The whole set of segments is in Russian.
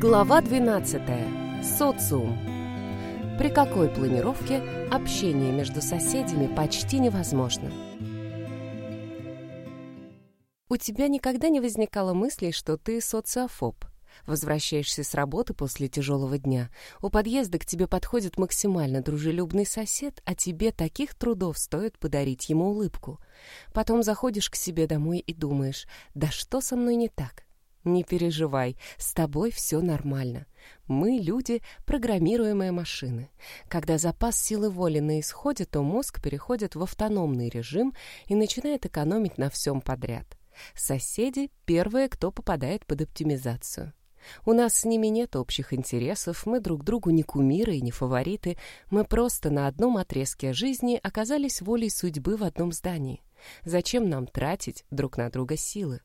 Глава 12. Социум. При какой планировке общение между соседями почти невозможно? У тебя никогда не возникало мысли, что ты социофоб? Возвращаешься с работы после тяжелого дня. У подъезда к тебе подходит максимально дружелюбный сосед, а тебе таких трудов стоит подарить ему улыбку. Потом заходишь к себе домой и думаешь, да что со мной не так? Не переживай, с тобой все нормально. Мы, люди, программируемые машины. Когда запас силы воли на исходе, то мозг переходит в автономный режим и начинает экономить на всем подряд. Соседи — первые, кто попадает под оптимизацию. У нас с ними нет общих интересов, мы друг другу не кумиры и не фавориты, мы просто на одном отрезке жизни оказались волей судьбы в одном здании. Зачем нам тратить друг на друга силы?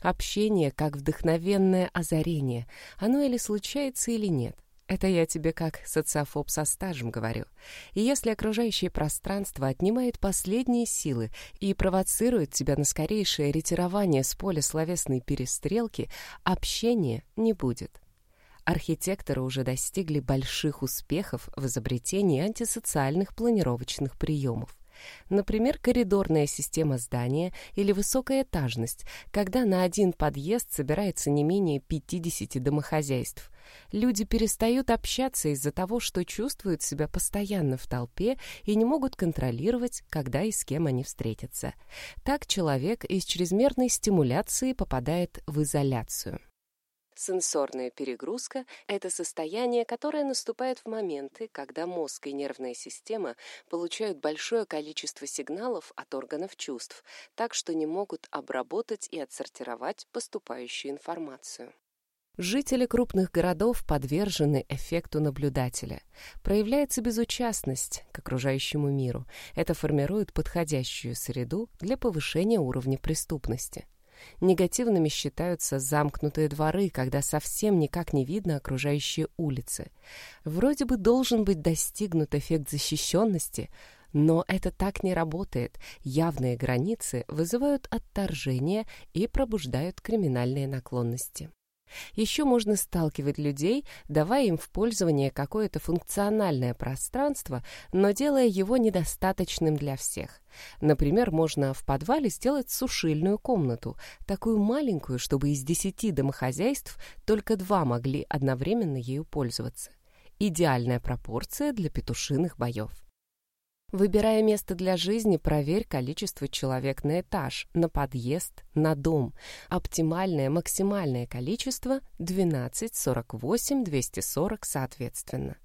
Общение как вдохновенное озарение. Оно или случается, или нет. Это я тебе как социофоб со стажем говорю. И если окружающее пространство отнимает последние силы и провоцирует тебя на скорейшее ретирование с поля словесной перестрелки, общения не будет. Архитекторы уже достигли больших успехов в изобретении антисоциальных планировочных приемов. Например, коридорная система здания или высокая этажность, когда на один подъезд собирается не менее 50 домохозяйств. Люди перестают общаться из-за того, что чувствуют себя постоянно в толпе и не могут контролировать, когда и с кем они встретятся. Так человек из чрезмерной стимуляции попадает в изоляцию. Сенсорная перегрузка – это состояние, которое наступает в моменты, когда мозг и нервная система получают большое количество сигналов от органов чувств, так что не могут обработать и отсортировать поступающую информацию. Жители крупных городов подвержены эффекту наблюдателя. Проявляется безучастность к окружающему миру. Это формирует подходящую среду для повышения уровня преступности. Негативными считаются замкнутые дворы, когда совсем никак не видно окружающие улицы. Вроде бы должен быть достигнут эффект защищенности, но это так не работает. Явные границы вызывают отторжение и пробуждают криминальные наклонности. Еще можно сталкивать людей, давая им в пользование какое-то функциональное пространство, но делая его недостаточным для всех. Например, можно в подвале сделать сушильную комнату, такую маленькую, чтобы из десяти домохозяйств только два могли одновременно ею пользоваться. Идеальная пропорция для петушиных боев. Выбирая место для жизни, проверь количество человек на этаж, на подъезд, на дом. Оптимальное максимальное количество – 12, 48, 240 соответственно.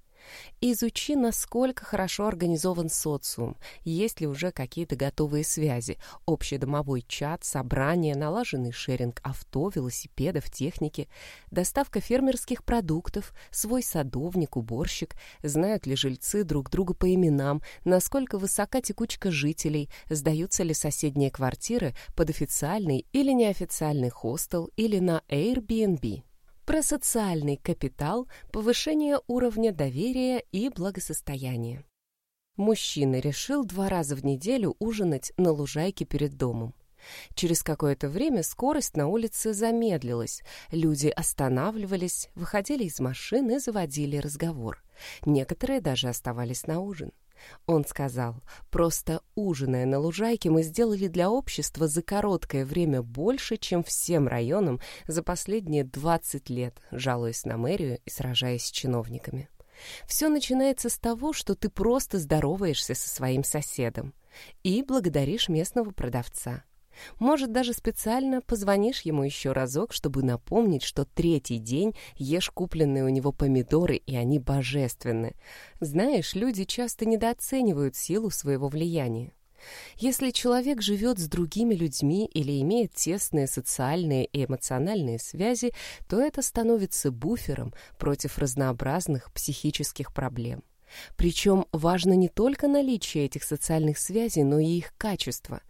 Изучи, насколько хорошо организован социум, есть ли уже какие-то готовые связи, общедомовой чат, собрание, налаженный шеринг авто, велосипедов, техники, доставка фермерских продуктов, свой садовник, уборщик, знают ли жильцы друг друга по именам, насколько высока текучка жителей, сдаются ли соседние квартиры под официальный или неофициальный хостел или на Airbnb про социальный капитал, повышение уровня доверия и благосостояния. Мужчина решил два раза в неделю ужинать на лужайке перед домом. Через какое-то время скорость на улице замедлилась. Люди останавливались, выходили из машин и заводили разговор. Некоторые даже оставались на ужин. Он сказал, просто ужиная на лужайке мы сделали для общества за короткое время больше, чем всем районам за последние 20 лет, жалуясь на мэрию и сражаясь с чиновниками. Все начинается с того, что ты просто здороваешься со своим соседом и благодаришь местного продавца. Может, даже специально позвонишь ему еще разок, чтобы напомнить, что третий день ешь купленные у него помидоры, и они божественны. Знаешь, люди часто недооценивают силу своего влияния. Если человек живет с другими людьми или имеет тесные социальные и эмоциональные связи, то это становится буфером против разнообразных психических проблем. Причем важно не только наличие этих социальных связей, но и их качество.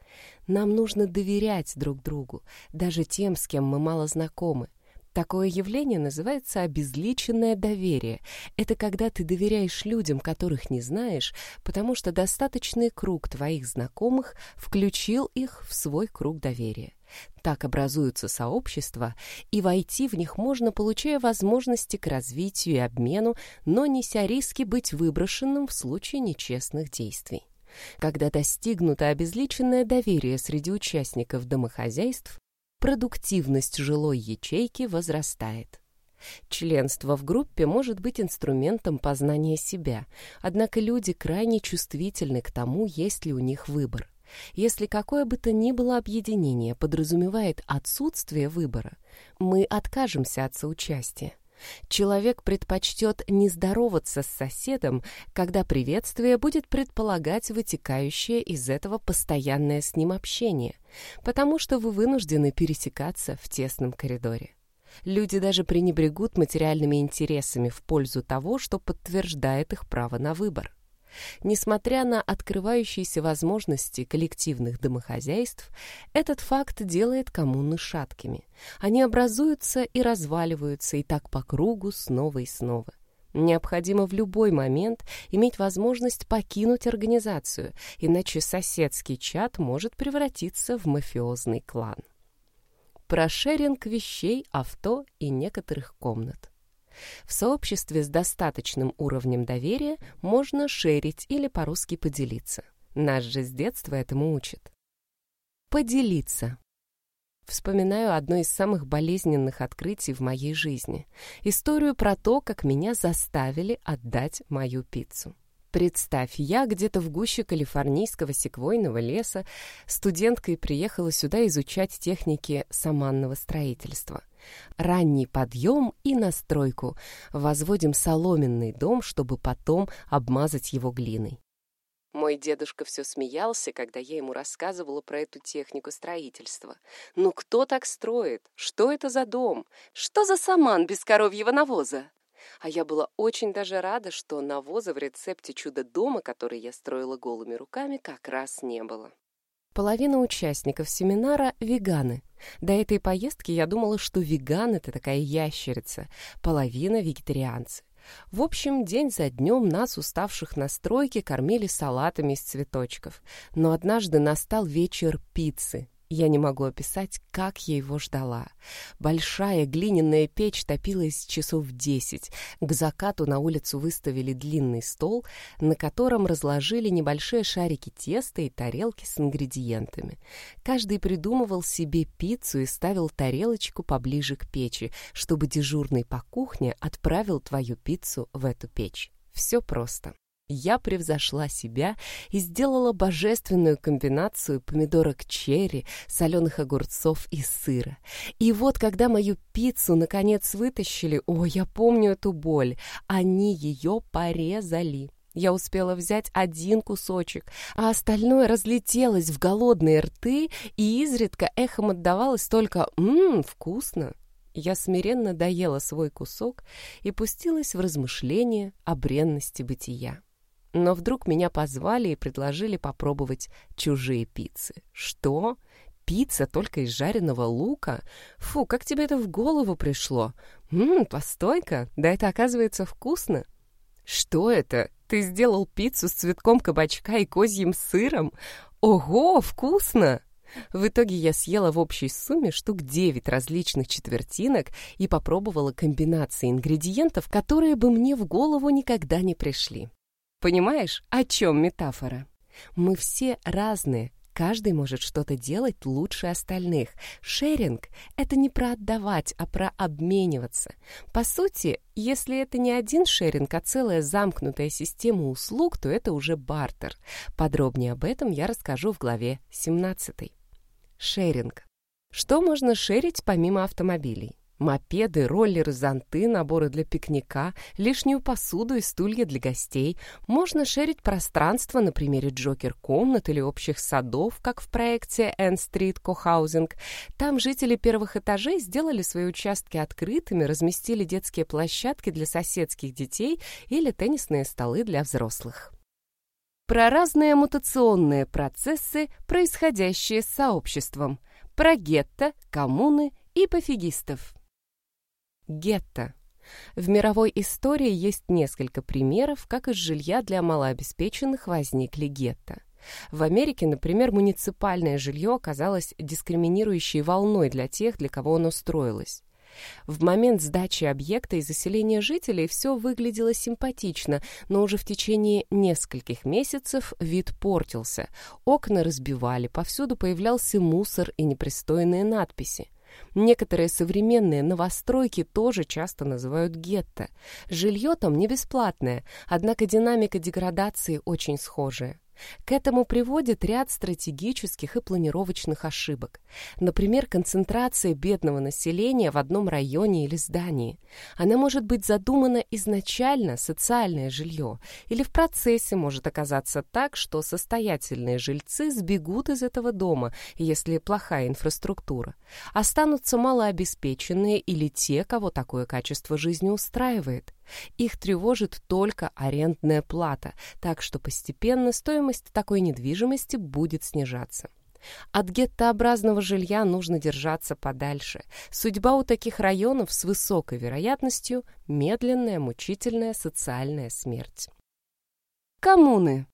Нам нужно доверять друг другу, даже тем, с кем мы мало знакомы. Такое явление называется обезличенное доверие. Это когда ты доверяешь людям, которых не знаешь, потому что достаточный круг твоих знакомых включил их в свой круг доверия. Так образуются сообщества, и войти в них можно, получая возможности к развитию и обмену, но неся риски быть выброшенным в случае нечестных действий. Когда достигнуто обезличенное доверие среди участников домохозяйств, продуктивность жилой ячейки возрастает. Членство в группе может быть инструментом познания себя, однако люди крайне чувствительны к тому, есть ли у них выбор. Если какое бы то ни было объединение подразумевает отсутствие выбора, мы откажемся от соучастия. Человек предпочтет не здороваться с соседом, когда приветствие будет предполагать вытекающее из этого постоянное с ним общение, потому что вы вынуждены пересекаться в тесном коридоре. Люди даже пренебрегут материальными интересами в пользу того, что подтверждает их право на выбор. Несмотря на открывающиеся возможности коллективных домохозяйств, этот факт делает коммуны шаткими. Они образуются и разваливаются, и так по кругу снова и снова. Необходимо в любой момент иметь возможность покинуть организацию, иначе соседский чат может превратиться в мафиозный клан. Про шеринг вещей, авто и некоторых комнат. В сообществе с достаточным уровнем доверия можно шерить или по-русски поделиться. Нас же с детства этому учат. Поделиться. Вспоминаю одно из самых болезненных открытий в моей жизни. Историю про то, как меня заставили отдать мою пиццу. Представь, я где-то в гуще калифорнийского секвойного леса студенткой приехала сюда изучать техники саманного строительства. Ранний подъем и настройку. Возводим соломенный дом, чтобы потом обмазать его глиной. Мой дедушка все смеялся, когда я ему рассказывала про эту технику строительства. «Ну кто так строит? Что это за дом? Что за саман без коровьего навоза?» А я была очень даже рада, что навоза в рецепте чудо-дома, который я строила голыми руками, как раз не было. Половина участников семинара — веганы. До этой поездки я думала, что веган — это такая ящерица, половина — вегетарианцы. В общем, день за днем нас, уставших на стройке, кормили салатами из цветочков. Но однажды настал вечер пиццы, я не могу описать, как я его ждала. Большая глиняная печь топилась часов десять. К закату на улицу выставили длинный стол, на котором разложили небольшие шарики теста и тарелки с ингредиентами. Каждый придумывал себе пиццу и ставил тарелочку поближе к печи, чтобы дежурный по кухне отправил твою пиццу в эту печь. Все просто. Я превзошла себя и сделала божественную комбинацию помидорок черри, соленых огурцов и сыра. И вот, когда мою пиццу наконец вытащили, о, я помню эту боль, они ее порезали. Я успела взять один кусочек, а остальное разлетелось в голодные рты, и изредка эхом отдавалось только «ммм, вкусно». Я смиренно доела свой кусок и пустилась в размышления о бренности бытия. Но вдруг меня позвали и предложили попробовать чужие пиццы. Что? Пицца только из жареного лука? Фу, как тебе это в голову пришло? Ммм, постой-ка, да это оказывается вкусно. Что это? Ты сделал пиццу с цветком кабачка и козьим сыром? Ого, вкусно! В итоге я съела в общей сумме штук 9 различных четвертинок и попробовала комбинации ингредиентов, которые бы мне в голову никогда не пришли. Понимаешь, о чем метафора? Мы все разные, каждый может что-то делать лучше остальных. Шеринг — это не про отдавать, а про обмениваться. По сути, если это не один шеринг, а целая замкнутая система услуг, то это уже бартер. Подробнее об этом я расскажу в главе 17. Шеринг. Что можно шерить помимо автомобилей? Мопеды, роллеры, зонты, наборы для пикника, лишнюю посуду и стулья для гостей. Можно шерить пространство на примере Джокер-комнат или общих садов, как в проекте N Street Cohousing. Там жители первых этажей сделали свои участки открытыми, разместили детские площадки для соседских детей или теннисные столы для взрослых. Про разные мутационные процессы, происходящие с сообществом. Про гетто, коммуны и пофигистов. Гетто. В мировой истории есть несколько примеров, как из жилья для малообеспеченных возникли гетто. В Америке, например, муниципальное жилье оказалось дискриминирующей волной для тех, для кого оно строилось. В момент сдачи объекта и заселения жителей все выглядело симпатично, но уже в течение нескольких месяцев вид портился. Окна разбивали, повсюду появлялся мусор и непристойные надписи. Некоторые современные новостройки тоже часто называют гетто. Жилье там не бесплатное, однако динамика деградации очень схожая. К этому приводит ряд стратегических и планировочных ошибок. Например, концентрация бедного населения в одном районе или здании. Она может быть задумана изначально социальное жилье, или в процессе может оказаться так, что состоятельные жильцы сбегут из этого дома, если плохая инфраструктура. Останутся малообеспеченные или те, кого такое качество жизни устраивает. Их тревожит только арендная плата, так что постепенно стоимость такой недвижимости будет снижаться. От геттообразного жилья нужно держаться подальше. Судьба у таких районов с высокой вероятностью – медленная, мучительная социальная смерть. Коммуны.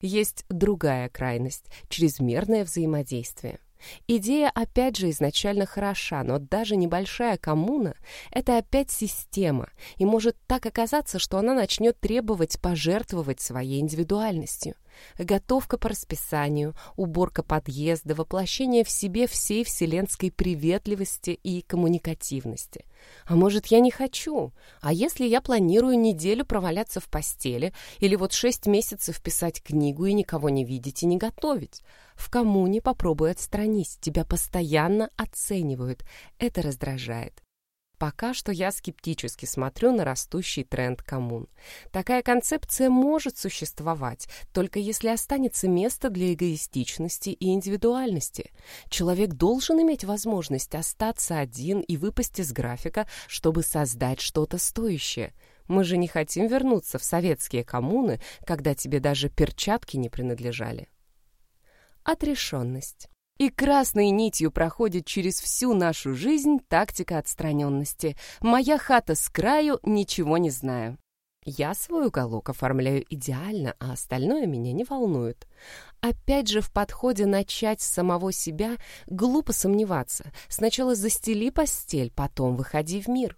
Есть другая крайность – чрезмерное взаимодействие. Идея опять же изначально хороша, но даже небольшая коммуна — это опять система, и может так оказаться, что она начнет требовать пожертвовать своей индивидуальностью. Готовка по расписанию, уборка подъезда, воплощение в себе всей вселенской приветливости и коммуникативности. А может, я не хочу? А если я планирую неделю проваляться в постели или вот шесть месяцев писать книгу и никого не видеть и не готовить? В коммуне попробуй отстранись, тебя постоянно оценивают. Это раздражает. Пока что я скептически смотрю на растущий тренд коммун. Такая концепция может существовать, только если останется место для эгоистичности и индивидуальности. Человек должен иметь возможность остаться один и выпасть из графика, чтобы создать что-то стоящее. Мы же не хотим вернуться в советские коммуны, когда тебе даже перчатки не принадлежали. Отрешенность. И красной нитью проходит через всю нашу жизнь тактика отстраненности. Моя хата с краю, ничего не знаю. Я свой уголок оформляю идеально, а остальное меня не волнует. Опять же, в подходе начать с самого себя глупо сомневаться. Сначала застели постель, потом выходи в мир.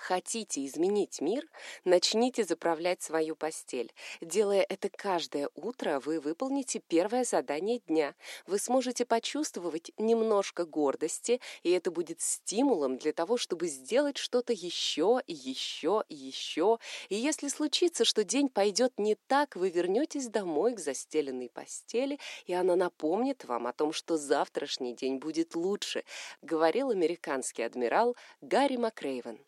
Хотите изменить мир? Начните заправлять свою постель. Делая это каждое утро, вы выполните первое задание дня. Вы сможете почувствовать немножко гордости, и это будет стимулом для того, чтобы сделать что-то еще еще еще. И если случится, что день пойдет не так, вы вернетесь домой к застеленной постели, и она напомнит вам о том, что завтрашний день будет лучше, говорил американский адмирал Гарри Макрейвен.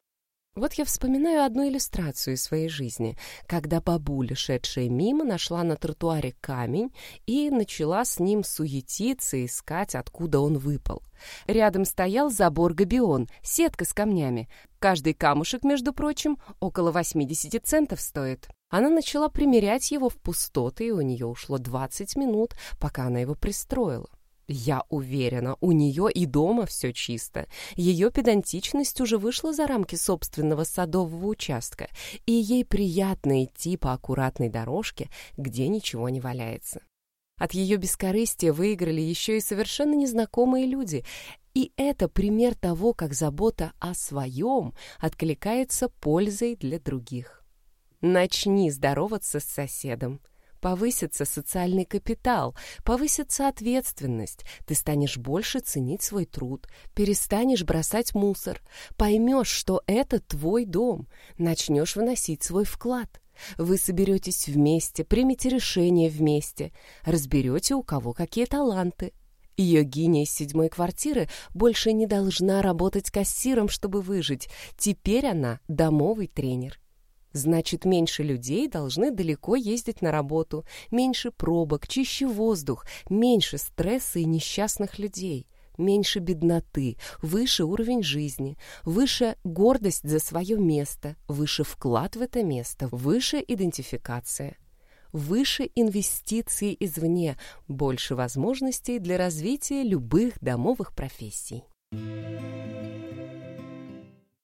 Вот я вспоминаю одну иллюстрацию из своей жизни, когда бабуля, шедшая мимо, нашла на тротуаре камень и начала с ним суетиться искать, откуда он выпал. Рядом стоял забор-габион, сетка с камнями. Каждый камушек, между прочим, около 80 центов стоит. Она начала примерять его в пустоты, и у нее ушло 20 минут, пока она его пристроила. Я уверена, у нее и дома все чисто. Ее педантичность уже вышла за рамки собственного садового участка, и ей приятно идти по аккуратной дорожке, где ничего не валяется. От ее бескорыстия выиграли еще и совершенно незнакомые люди, и это пример того, как забота о своем откликается пользой для других. Начни здороваться с соседом. Повысится социальный капитал, повысится ответственность, ты станешь больше ценить свой труд, перестанешь бросать мусор, поймешь, что это твой дом, начнешь вносить свой вклад. Вы соберетесь вместе, примите решение вместе, разберете, у кого какие таланты. Йогиня из седьмой квартиры больше не должна работать кассиром, чтобы выжить. Теперь она домовый тренер. Значит, меньше людей должны далеко ездить на работу, меньше пробок, чище воздух, меньше стресса и несчастных людей, меньше бедноты, выше уровень жизни, выше гордость за свое место, выше вклад в это место, выше идентификация, выше инвестиции извне, больше возможностей для развития любых домовых профессий.